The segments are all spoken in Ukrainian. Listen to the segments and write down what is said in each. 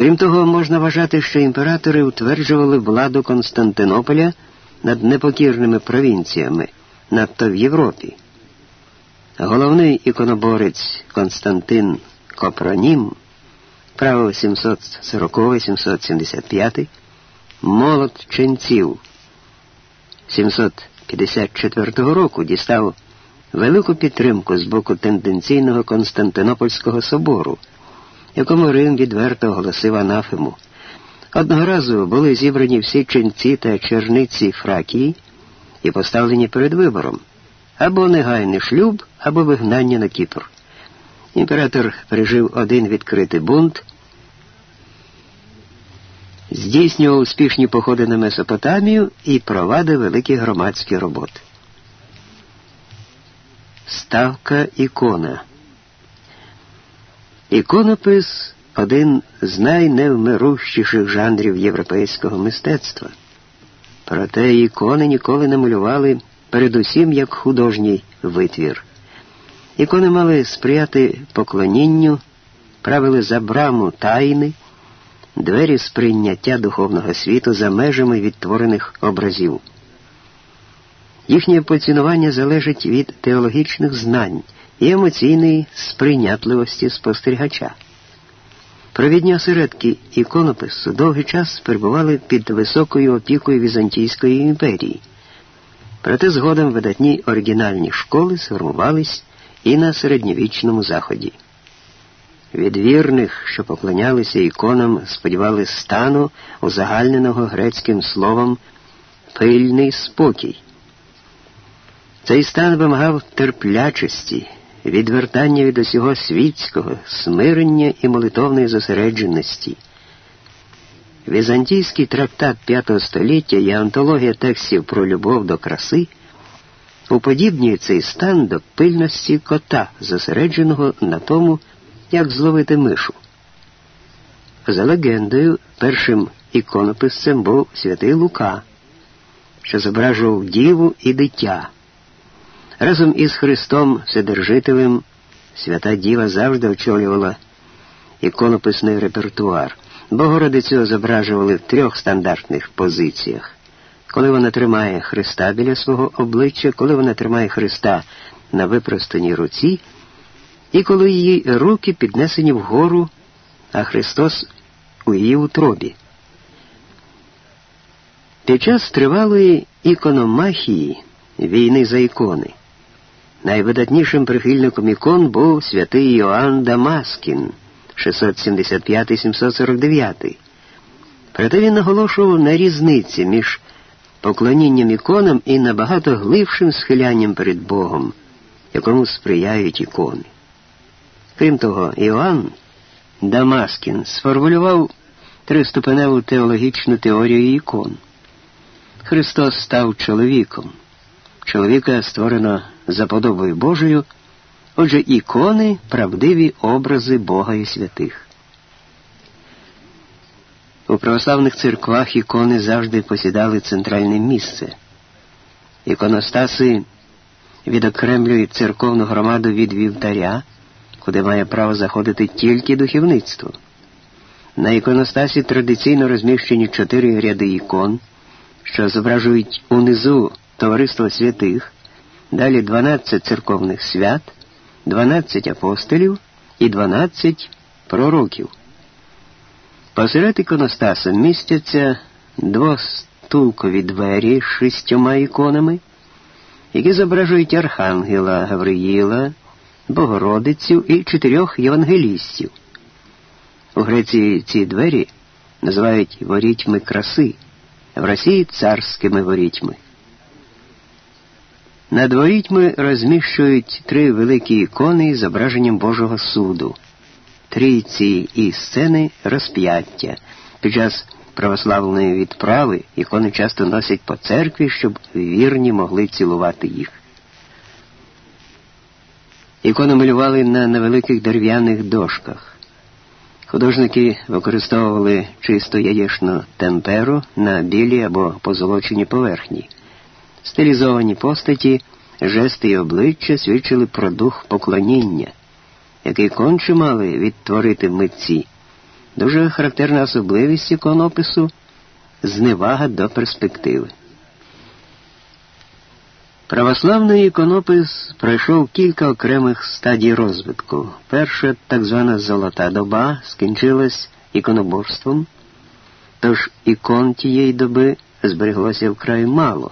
Крім того, можна вважати, що імператори утверджували владу Константинополя над непокірними провінціями, надто в Європі. Головний іконоборець Константин Копронім, право 740-775, молот ченців 754 року дістав велику підтримку з боку тенденційного Константинопольського собору, якому Рим відверто оголосив анафему. Одного разу були зібрані всі ченці та черниці Фракії і поставлені перед вибором або негайний шлюб, або вигнання на Кіпр. Імператор пережив один відкритий бунт, здійснював успішні походи на Месопотамію і провадив великі громадські роботи. Ставка ікона. Іконопис один з найневмирущіших жанрів європейського мистецтва. Проте ікони ніколи не малювали передусім як художній витвір. Ікони мали сприяти поклонінню, правили за браму тайни, двері сприйняття духовного світу за межами відтворених образів. Їхнє поцінування залежить від теологічних знань і емоційної сприйнятливості спостерігача. Провідні осередки іконопису довгий час перебували під високою опікою Візантійської імперії. Проте згодом видатні оригінальні школи сформувались і на середньовічному заході. Від вірних, що поклонялися іконам, сподівали стану, узагальненого грецьким словом пильний спокій. Цей стан вимагав терплячості, відвертання від усього світського, смирення і молитовної зосередженості. Візантійський трактат V століття і антологія текстів про любов до краси уподібнює цей стан до пильності кота, зосередженого на тому, як зловити мишу. За легендою, першим іконописцем був святий Лука, що зображував діву і дитя. Разом із Христом Вседержителем свята Діва завжди очолювала іконописний репертуар. Богородицю зображували в трьох стандартних позиціях. Коли вона тримає Христа біля свого обличчя, коли вона тримає Христа на випростаній руці, і коли її руки піднесені вгору, а Христос у її утробі. Під час тривалої ікономахії війни за ікони. Найвидатнішим прихильником ікон був святий Йоанн Дамаскін 675-749. Проте він наголошував на різниці між поклонінням іконам і набагато глибшим схилянням перед Богом, якому сприяють ікони. Крім того, Іоанн Дамаскін сформулював триступеневу теологічну теорію ікон. Христос став чоловіком. Чоловіка створено за подобою Божою, отже, ікони правдиві образи Бога і святих. У православних церквах ікони завжди посідали центральне місце. Іконостаси відокремлюють церковну громаду від вівтаря, куди має право заходити тільки духовництво. На іконостасі традиційно розміщені чотири ряди ікон, що зображують унизу товариство святих, далі 12 церковних свят, 12 апостолів і 12 пророків. Посеред іконостаса містяться двостулкові двері з шістьома іконами, які зображують Архангела Гавриїла, Богородицю і чотирьох євангелістів. У Греції ці двері називають ворітьми краси, в Росії царськими ворітьми. Над ворітьми розміщують три великі ікони з зображенням Божого суду трійці і сцени розп'яття. Під час православної відправи ікони часто носять по церкві, щоб вірні могли цілувати їх. Ікони малювали на невеликих дерев'яних дошках. Художники використовували чисто яєчну темперу на білій або позолоченій поверхні. Стилізовані постаті, жести і обличчя свідчили про дух поклоніння який конче мали відтворити митці, Дуже характерна особливість іконопису зневага до перспективи. Православний іконопис пройшов кілька окремих стадій розвитку. Перша так звана Золота доба скінчилась іконоборством, тож ікон тієї доби збереглося вкрай мало.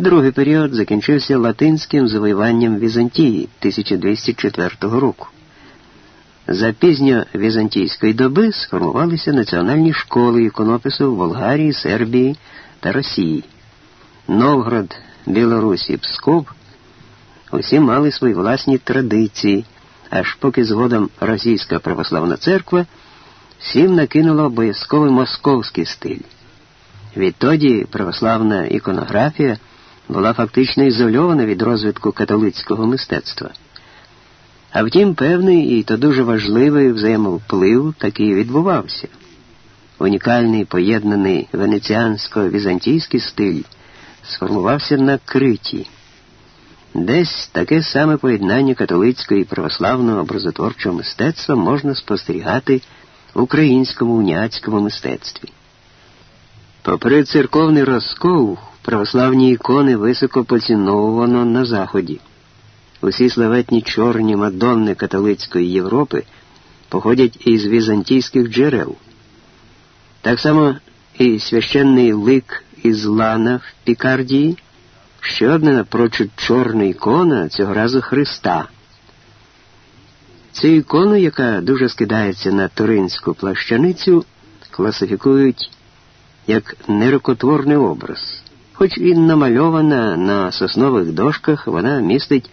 Другий період закінчився латинським завоюванням Візантії 1204 року. За пізньо-візантійської доби сформувалися національні школи іконопису в Болгарії, Сербії та Росії. Новгород, Білорусі, Псков усі мали свої власні традиції, аж поки згодом Російська православна церква всім накинула обов'язковий московський стиль. Відтоді православна іконографія була фактично ізольована від розвитку католицького мистецтва. А втім, певний і то дуже важливий взаємовплив такий відбувався. Унікальний поєднаний венеціансько-візантійський стиль сформувався на Криті. Десь таке саме поєднання католицького і православного образотворчого мистецтва можна спостерігати в українському уняцькому мистецтві. Попри церковний розкол, православні ікони високо поціновано на Заході. Усі славетні чорні мадонни католицької Європи походять із візантійських джерел. Так само і священний лик із Лана в Пікардії, ще одна напрочуд чорна ікона цього разу Христа. Цю ікону, яка дуже скидається на туринську плащаницю, класифікують як нерукотворний образ. Хоч і намальована на соснових дошках, вона містить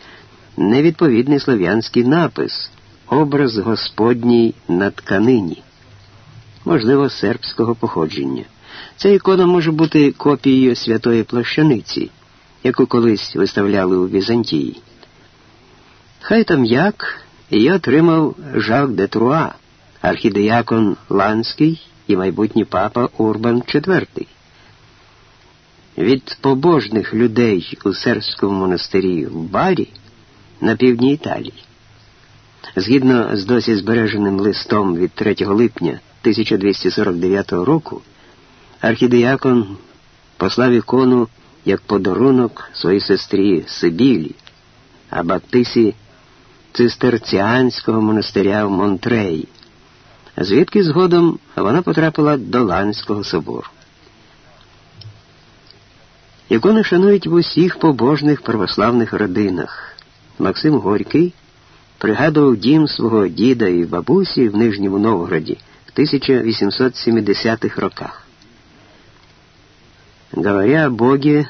невідповідний слов'янський напис Образ Господній на тканині, можливо, сербського походження. Ця ікона може бути копією святої плащаниці, яку колись виставляли у Візантії. Хай там як її отримав Жак де Труа, архідеякон Ланський і майбутній папа Урбан IV. Від побожних людей у сербському монастирі в Барі на півдні Італії. Згідно з досі збереженим листом від 3 липня 1249 року, архідеякон послав ікону як подарунок своїй сестрі Сибілі, а баптисі цистерціанського монастиря в Монтреї, звідки згодом вона потрапила до Ланського собору. Ікони шанують в усіх побожних православних родинах. Максим Горький пригадував дім свого діда і бабусі в Нижньому Новгороді в 1870-х роках. Говоря о Боге,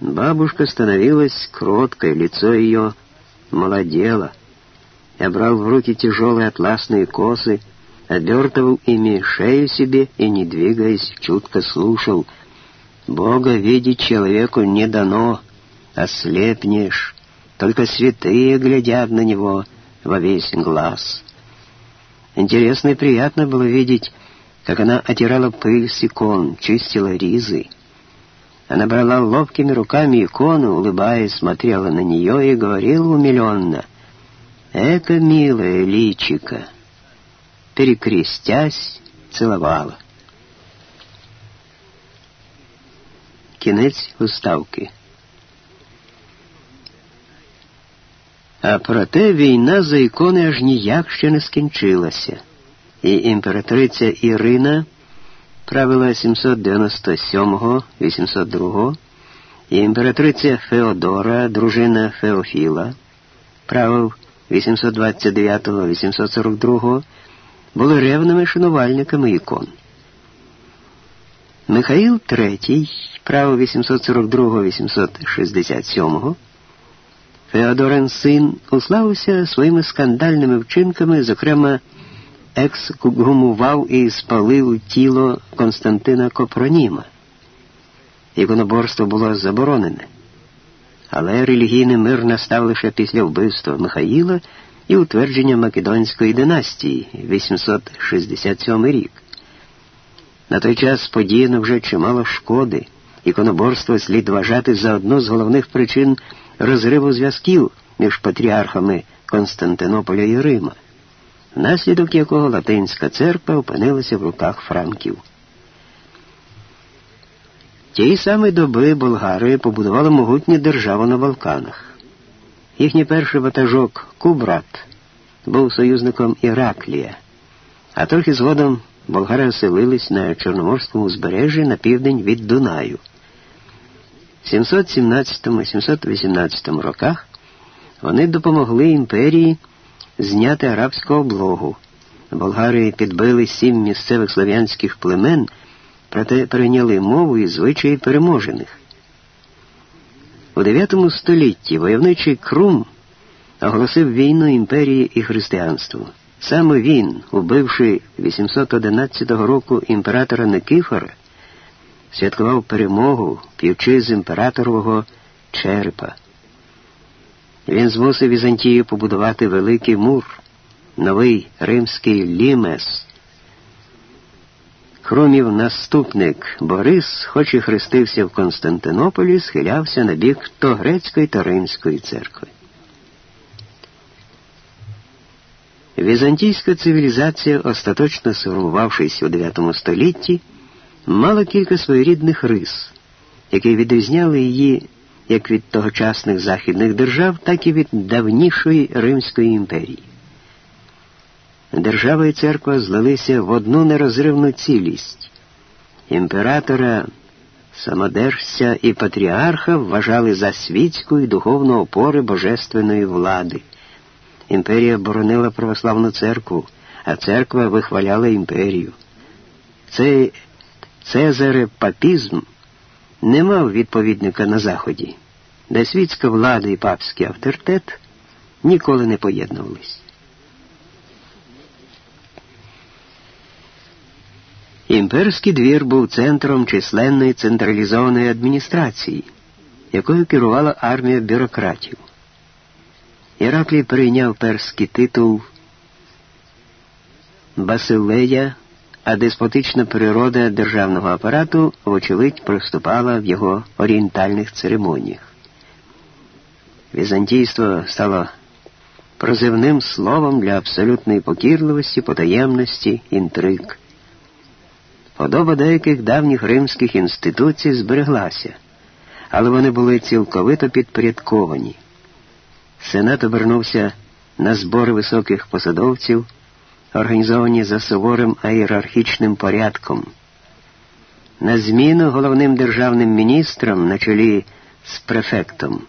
бабушка становилась кроткой, лицо ее молодело. Я брал в руки тяжелые атласные косы, обертывал ими шею себе и, не двигаясь, чутко слушал. Бога видеть человеку не дано, ослепнешь, только святые глядят на него во весь глаз. Интересно и приятно было видеть, как она отирала пыль с икон, чистила ризы. Она брала ловкими руками икону, улыбаясь, смотрела на нее и говорила умиленно, «Это милая личика!» Перекрестясь, целовала. Кінець уставки. А проте війна за ікони аж ніяк ще не скінчилася, і імператриця Ірина правила 797-802, і імператриця Феодора, дружина Феофіла, правив 829-842, були ревними шанувальниками ікон. Михаїл III, право 842-867, Феодорин син уславився своїми скандальними вчинками, зокрема, ексгумував і спалив тіло Константина Копроніма. Іконоборство було заборонене. Але релігійний мир настав лише після вбивства Михаїла і утвердження Македонської династії 867 рік. На той час подіяно вже чимало шкоди. Іконоборство слід вважати за одну з головних причин розриву зв'язків між патріархами Константинополя і Рима. внаслідок якого Латинська церква опинилася в руках франків. Тієї самої доби болгари побудували могутню державу на Балканах. Їхній перший ватажок Кубрат був союзником Іраклія, а трохи згодом болгари оселились на Чорноморському узбережжі на південь від Дунаю. В 717-718 роках вони допомогли імперії зняти арабську облогу. Болгари підбили сім місцевих слов'янських племен, проте перейняли мову і звичаї переможених. У IX столітті войовничий Крум оголосив війну імперії і християнству. Саме він, убивши 811 року імператора Никифора, святкував перемогу, п'ючи з імператорового черепа. Він змусив Візантію побудувати великий мур, новий римський лімес. Хромів наступник Борис, хоч і хрестився в Константинополі, схилявся на бік то грецької, то римської церкви. Візантійська цивілізація, остаточно сформувавшись у IX столітті, мала кілька своєрідних рис, які відрізняли її як від тогочасних західних держав, так і від давнішої Римської імперії. Держава і церква злилися в одну нерозривну цілість. Імператора, самодержця і патріарха вважали за світську і духовну опори божественної влади. Імперія боронила православну церкву, а церква вихваляла імперію. Цей цезарепапізм не мав відповідника на Заході, де світська влада і папський авторитет ніколи не поєднувались. Імперський двір був центром численної централізованої адміністрації, якою керувала армія бюрократів. Іраклій прийняв перський титул Басилея, а деспотична природа державного апарату, вочевидь, проступала в його орієнтальних церемоніях. Візантійство стало прозивним словом для абсолютної покірливості, потаємності, інтриг. Подоба деяких давніх римських інституцій збереглася, але вони були цілковито підпорядковані. Сенат обернувся на збори високих посадовців, організовані за суворим ієрархічним порядком. На зміну головним державним міністрам на чолі з префектом,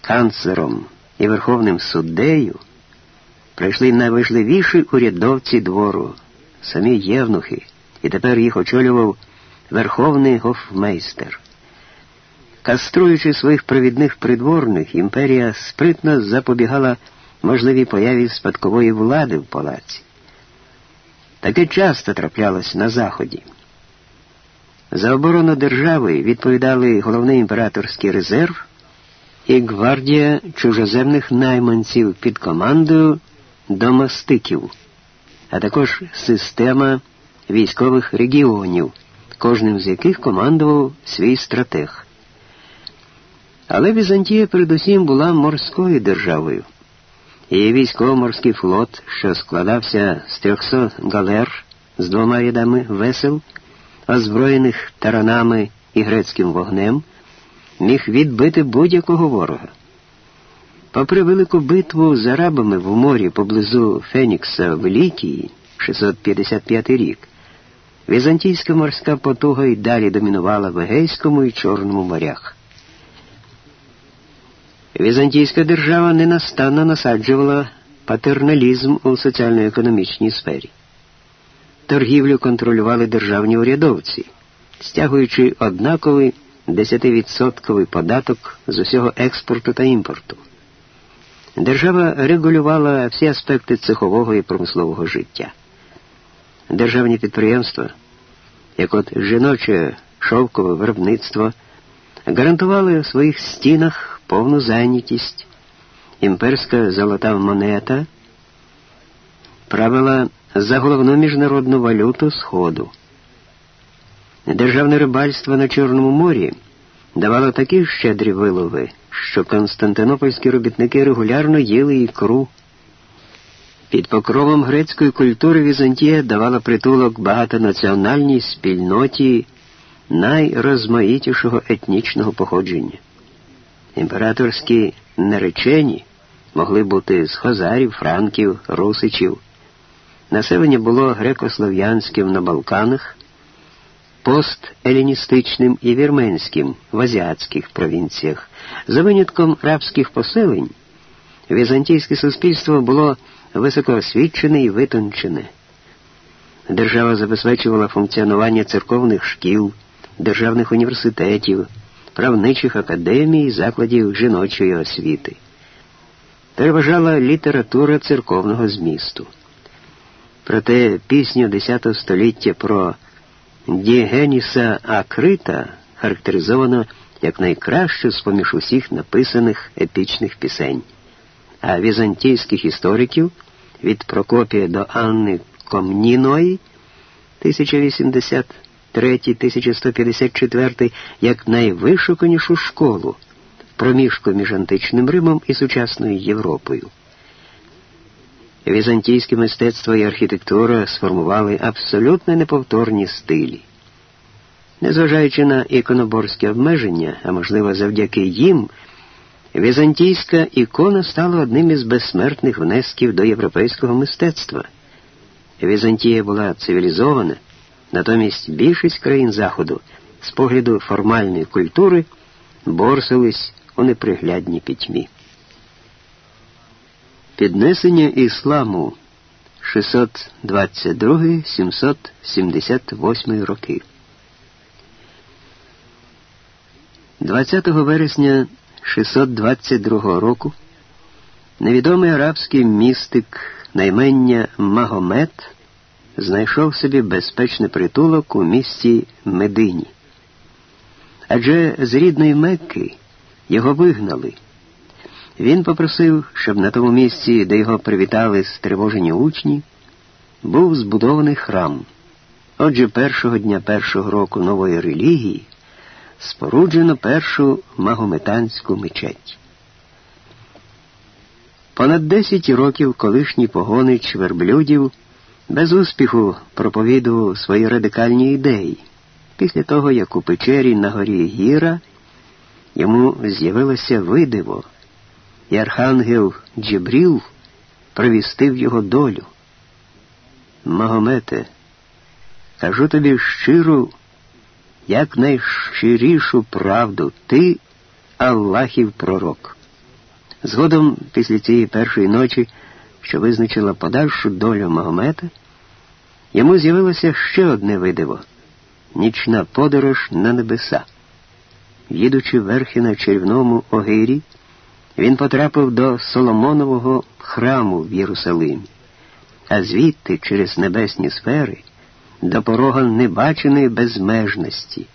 канцлером і верховним суддею прийшли найважливіші урядовці двору, самі євнухи, і тепер їх очолював верховний гофмейстер. Каструючи своїх провідних придворних, імперія спритно запобігала можливій появі спадкової влади в палаці. Таке часто траплялось на Заході. За оборону держави відповідали головний імператорський резерв і гвардія чужоземних найманців під командою домостиків, а також система військових регіонів, кожним з яких командував свій стратег. Але Візантія передусім була морською державою. Її військово-морський флот, що складався з 300 галер з двома рядами весел, озброєних таранами і грецьким вогнем, міг відбити будь-якого ворога. Попри велику битву з арабами в морі поблизу Фенікса в Лікії, 655 рік, візантійська морська потуга й далі домінувала в Егейському і Чорному морях. Візантійська держава ненастанно насаджувала патерналізм у соціально-економічній сфері. Торгівлю контролювали державні урядовці, стягуючи однаковий 10% податок з усього експорту та імпорту. Держава регулювала всі аспекти цехового і промислового життя. Державні підприємства, як от жіноче шовкове виробництво, гарантували в своїх стінах повну зайнятість, імперська золота монета правила за головну міжнародну валюту Сходу. Державне рибальство на Чорному морі давало такі щедрі вилови, що константинопольські робітники регулярно їли ікру. Під покровом грецької культури Візантія давала притулок багатонаціональній спільноті найрозмаїтішого етнічного походження. Імператорські наречені могли бути з хозарів, франків, русичів. Населення було греко-слов'янським на Балканах, постеліністичним і вірменським в азіатських провінціях. За винятком рабських поселень, візантійське суспільство було високоосвічене і витончене. Держава забезпечувала функціонування церковних шкіл, державних університетів, правничих академій, закладів жіночої освіти. Переважала література церковного змісту. Проте пісню X століття про Дієгеніса Акрита характеризовано як найкращу з поміж усіх написаних епічних пісень, а візантійських істориків від Прокопія до Анни Комніної 1083-1154 як найвишуканішу школу проміжку між античним Римом і сучасною Європою. Візантійське мистецтво і архітектура сформували абсолютно неповторні стилі. Незважаючи на іконоборські обмеження, а можливо завдяки їм, візантійська ікона стала одним із безсмертних внесків до європейського мистецтва. Візантія була цивілізована, натомість більшість країн Заходу з погляду формальної культури борсились у неприглядній пітьмі. Піднесення ісламу 622-778 роки. 20 вересня 622 року невідомий арабський містик наймення Магомед знайшов собі безпечний притулок у місті Медині. Адже з рідної Мекки його вигнали. Він попросив, щоб на тому місці, де його привітали стривожені учні, був збудований храм. Отже, першого дня першого року нової релігії споруджено першу магометанську мечеть. Понад десять років колишній погонич верблюдів без успіху проповідував свої радикальні ідеї. Після того, як у печері на горі Гіра йому з'явилося видиво і архангел Джебріл провістив його долю. Магомете, кажу тобі щиру, як найщирішу правду, ти Аллахів пророк. Згодом, після цієї першої ночі, що визначила подальшу долю Магомета, йому з'явилося ще одне видиво нічна подорож на небеса. Їдучи верхи на червному огирі, він потрапив до Соломонового храму в Єрусалимі, а звідти через небесні сфери до порога небаченої безмежності.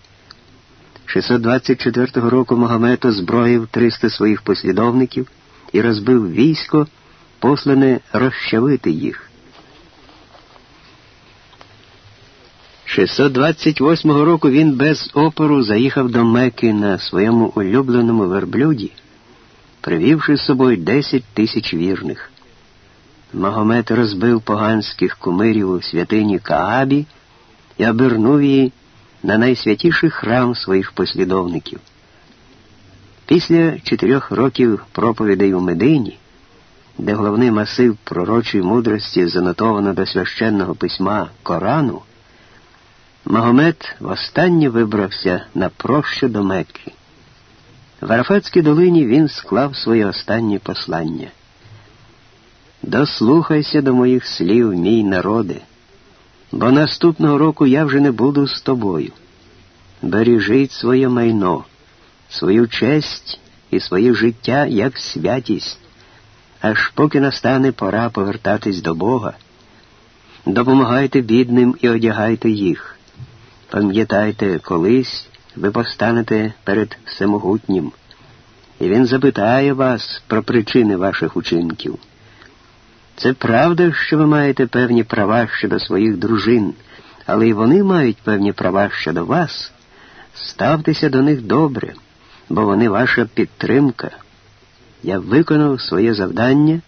624 року Магомед озброїв 300 своїх послідовників і розбив військо, послане розчавити їх. 628 року він без опору заїхав до Мекки на своєму улюбленому верблюді привівши з собою десять тисяч вірних. Магомед розбив поганських кумирів у святині Каабі і обернув її на найсвятіший храм своїх послідовників. Після чотирьох років проповідей у Медині, де головний масив пророчої мудрості занотовано до священного письма Корану, Магомед востаннє вибрався на прощу до Мекки. В Арафатській долині він склав своє останнє послання. Дослухайся до моїх слів, мій народе, бо наступного року я вже не буду з тобою. Бережіть своє майно, свою честь і своє життя як святість, аж поки настане пора повертатись до Бога. Допомагайте бідним і одягайте їх. Пам'ятайте колись ви постанете перед всемогутнім, і він запитає вас про причини ваших учинків. Це правда, що ви маєте певні права щодо своїх дружин, але й вони мають певні права щодо вас. Ставтеся до них добре, бо вони ваша підтримка. Я виконав своє завдання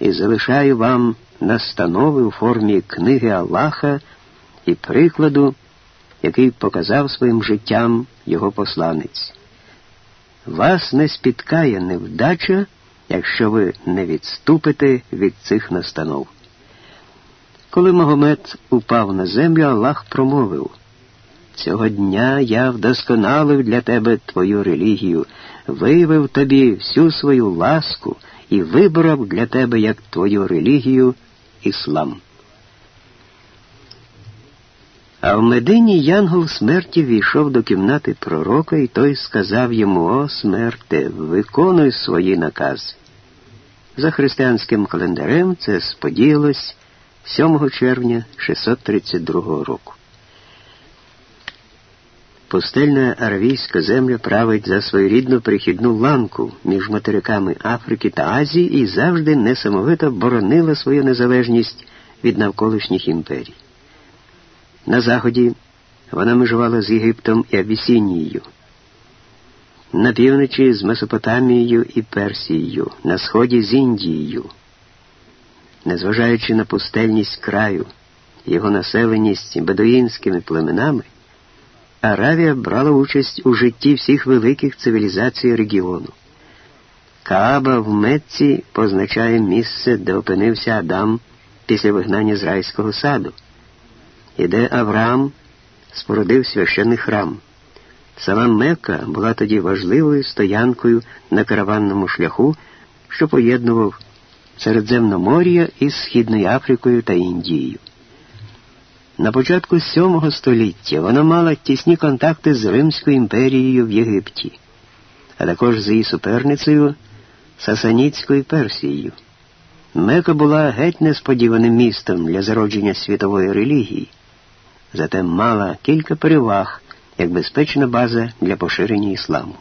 і залишаю вам настанови у формі книги Аллаха і прикладу, який показав своїм життям його посланець. Вас не спіткає невдача, якщо ви не відступите від цих настанов. Коли Магомед упав на землю, Аллах промовив Цього дня я вдосконалив для тебе твою релігію, виявив тобі всю свою ласку і вибрав для тебе як твою релігію іслам. А в Медині Янгол смерті війшов до кімнати пророка, і той сказав йому О, смерте, виконуй свої накази. За християнським календарем це сподіялось 7 червня 632 року. Пустельна аравійська земля править за своєрідну перехідну ланку між материками Африки та Азії і завжди несамовито боронила свою незалежність від навколишніх імперій. На заході вона межувала з Єгиптом і Абісінією, на півночі з Месопотамією і Персією, на сході з Індією. Незважаючи на пустельність краю, його населеність бедуїнськими племенами, Аравія брала участь у житті всіх великих цивілізацій регіону. Кааба в Мецці позначає місце, де опинився Адам після вигнання з райського саду, і де Авраам спорудив священний храм. Сама Мекка була тоді важливою стоянкою на караванному шляху, що поєднував Середземномор'я із Східною Африкою та Індією. На початку VII століття вона мала тісні контакти з Римською імперією в Єгипті, а також з її суперницею Сасанітською Персією. Мека була геть несподіваним містом для зародження світової релігії, зате мала кілька переваг як безпечна база для поширення ісламу.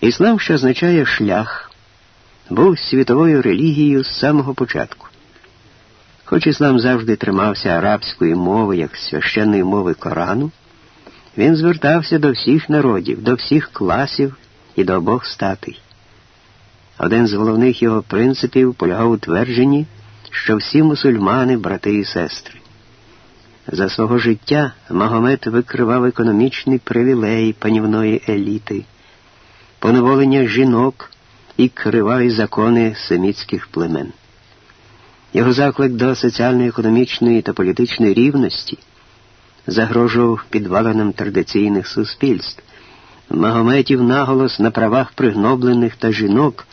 Іслам, що означає шлях, був світовою релігією з самого початку. Хоч іслам завжди тримався арабської мови як священної мови Корану, він звертався до всіх народів, до всіх класів і до обох статей. Один з головних його принципів полягав у твердженні, що всі мусульмани брати і сестри. За свого життя Магомед викривав економічний привілей панівної еліти, поневолення жінок і криваві закони семітських племен. Його заклик до соціально-економічної та політичної рівності загрожував підваленим традиційних суспільств, Магометів наголос на правах пригноблених та жінок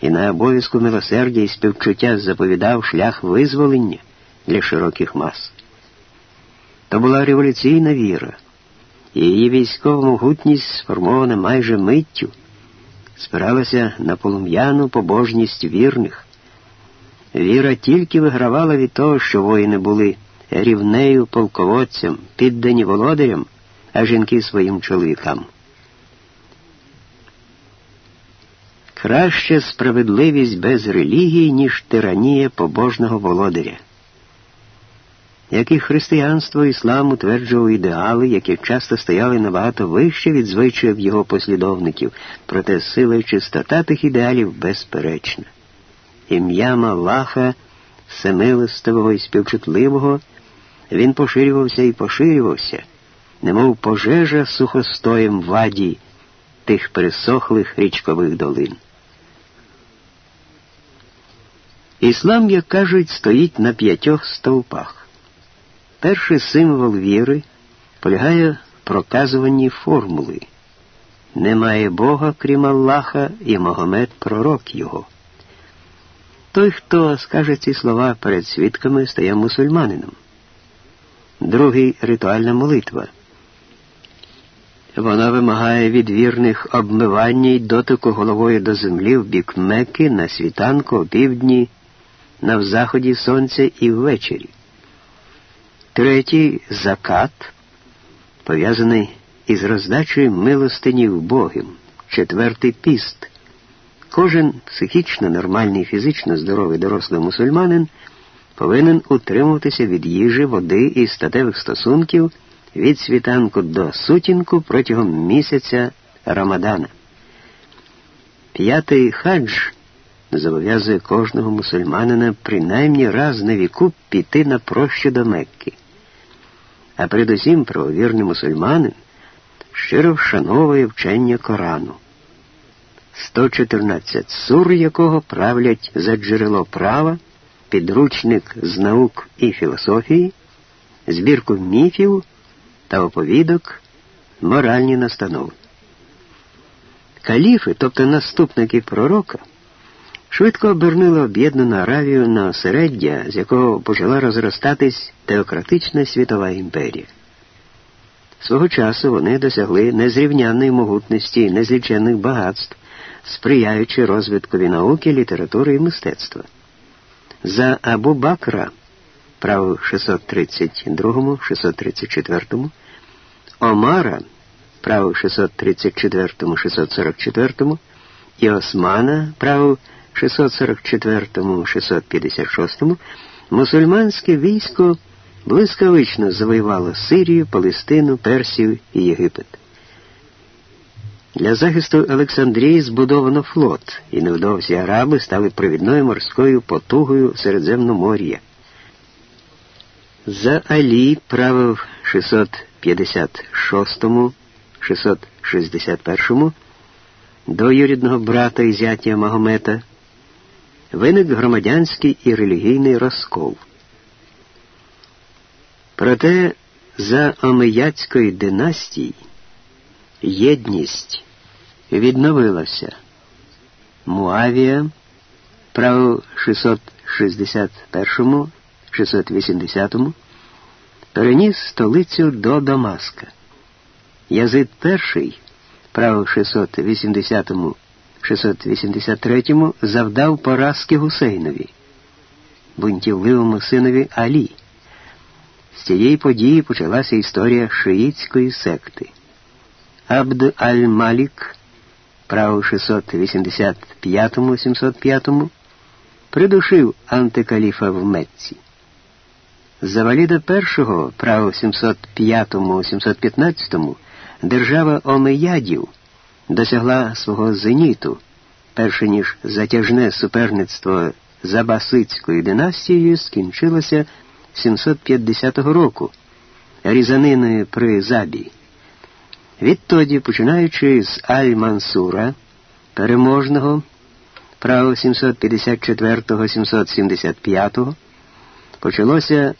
і на обов'язку милосердя і співчуття заповідав шлях визволення для широких мас. То була революційна віра, і її військова могутність, сформована майже миттю, спиралася на полум'яну побожність вірних. Віра тільки вигравала від того, що воїни були рівнею полководцям, піддані володарям, а жінки своїм чоловікам. Краще справедливість без релігії, ніж тиранія побожного володаря. Як і християнство, іслам утверджував ідеали, які часто стояли набагато вище від звичаїв його послідовників, проте сила і чистота тих ідеалів безперечна ім'ям Аллаха, всемилостивого і співчутливого, він поширювався і поширювався, немов пожежа сухостоєм ваді тих пересохлих річкових долин. Іслам, як кажуть, стоїть на п'ятьох стовпах. Перший символ віри полягає в проказуванні формули. Немає Бога, крім Аллаха, і Магомед пророк його. Той, хто скаже ці слова перед свідками, стає мусульманином. Другий ритуальна молитва. Вона вимагає від вірних обмивання й дотику головою до землі в бік Мекки на світанку, опівдні, на заході сонця і ввечері. Третій закат, пов'язаний із роздачею милостині в Богим. Четвертий піст. Кожен психічно нормальний, фізично здоровий дорослий мусульманин повинен утримуватися від їжі, води і статевих стосунків від світанку до сутінку протягом місяця Рамадана. П'ятий хадж зобов'язує кожного мусульманина принаймні раз на віку піти на прощу до Мекки. А передусім правовірний мусульманин щиро вшановує вчення Корану. 114 сур якого правлять за джерело права, підручник з наук і філософії, збірку міфів та оповідок, моральні настанови. Каліфи, тобто наступники пророка, швидко обернули об'єднану Аравію на осереддя, з якого почала розростатись теократична світова імперія. Свого часу вони досягли незрівнянної могутності і незліченних багатств, сприяючи розвиткові науки, літератури і мистецтва. За Абу Бакра, правив 632-634, Омара, правив 634-644, і Османа, правив 644-656, мусульманське військо блискавично завоювало Сирію, Палестину, Персію і Єгипет. Для захисту Олександрії збудовано флот, і невдовзі араби стали провідною морською потугою Середземномор'я. За Алі правив 656-661 до юрідного брата і зятя Магомета виник громадянський і релігійний розкол. Проте за Омияцької династії єдність відновилася. Муавія правив 661 680 переніс столицю до Дамаска. Язид І, правив 680 683 завдав поразки Гусейнові, бунтівливому синові Алі. З цієї події почалася історія шиїцької секти. Абд аль-Малік, правив 685-705, придушив антикаліфа в Мецці. Заваліда І, правив 705-715, держава Омеядів досягла свого зеніту, перше ніж затяжне суперництво з Абасидською династією скінчилося 750 року різаниною при Забі. Відтоді, починаючи з Аль-Мансура, переможного, право 754-775, почалося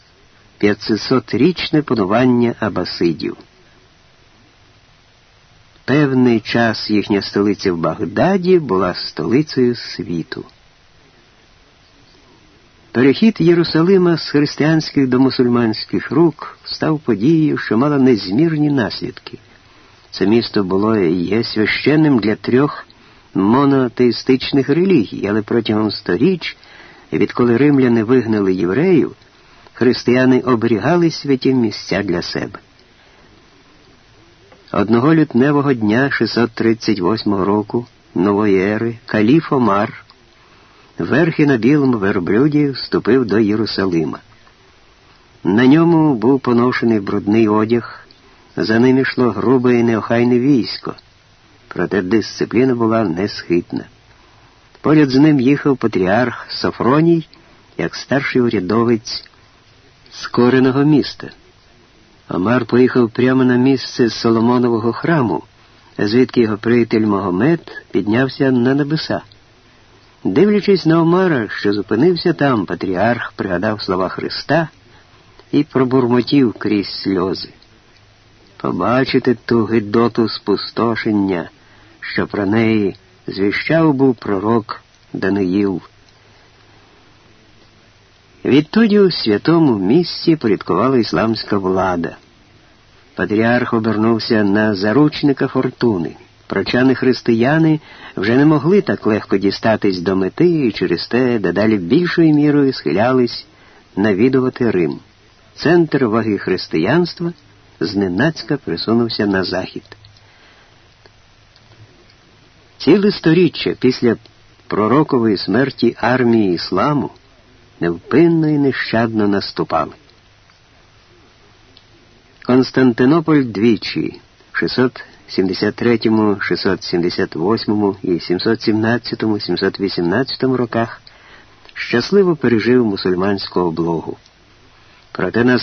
500-річне панування Абасидів. Певний час їхня столиця в Багдаді була столицею світу. Перехід Єрусалима з християнських до мусульманських рук став подією, що мала незмірні наслідки. Це місто було і є священним для трьох монотеїстичних релігій, але протягом сторіч, відколи римляни вигнали євреїв, християни оберігали святі місця для себе. Одного лютневого дня 638 року нової ери каліф Омар верхи на білому верблюді вступив до Єрусалима. На ньому був поношений брудний одяг, за ним йшло грубе і неохайне військо, проте дисципліна була несхитна. Поряд з ним їхав патріарх Софроній, як старший урядовець скореного міста. Омар поїхав прямо на місце Соломонового храму, звідки його приятель Могомед піднявся на небеса. Дивлячись на Омара, що зупинився там, патріарх пригадав слова Христа і пробурмотів крізь сльози. Побачити ту гидоту спустошення, що про неї звіщав був пророк Даниїл. Відтоді у святому місці порядкувала ісламська влада. Патріарх обернувся на заручника фортуни. Прочани християни вже не могли так легко дістатись до мети і через те дедалі більшою мірою схилялись навідувати Рим. Центр ваги християнства зненацька присунувся на захід. Ціле сторіччя після пророкової смерті армії ісламу невпинно і нещадно наступали. Константинополь двічі, 600 73, 678 і 717, 718 роках щасливо пережив мусульманську облогу. Проте на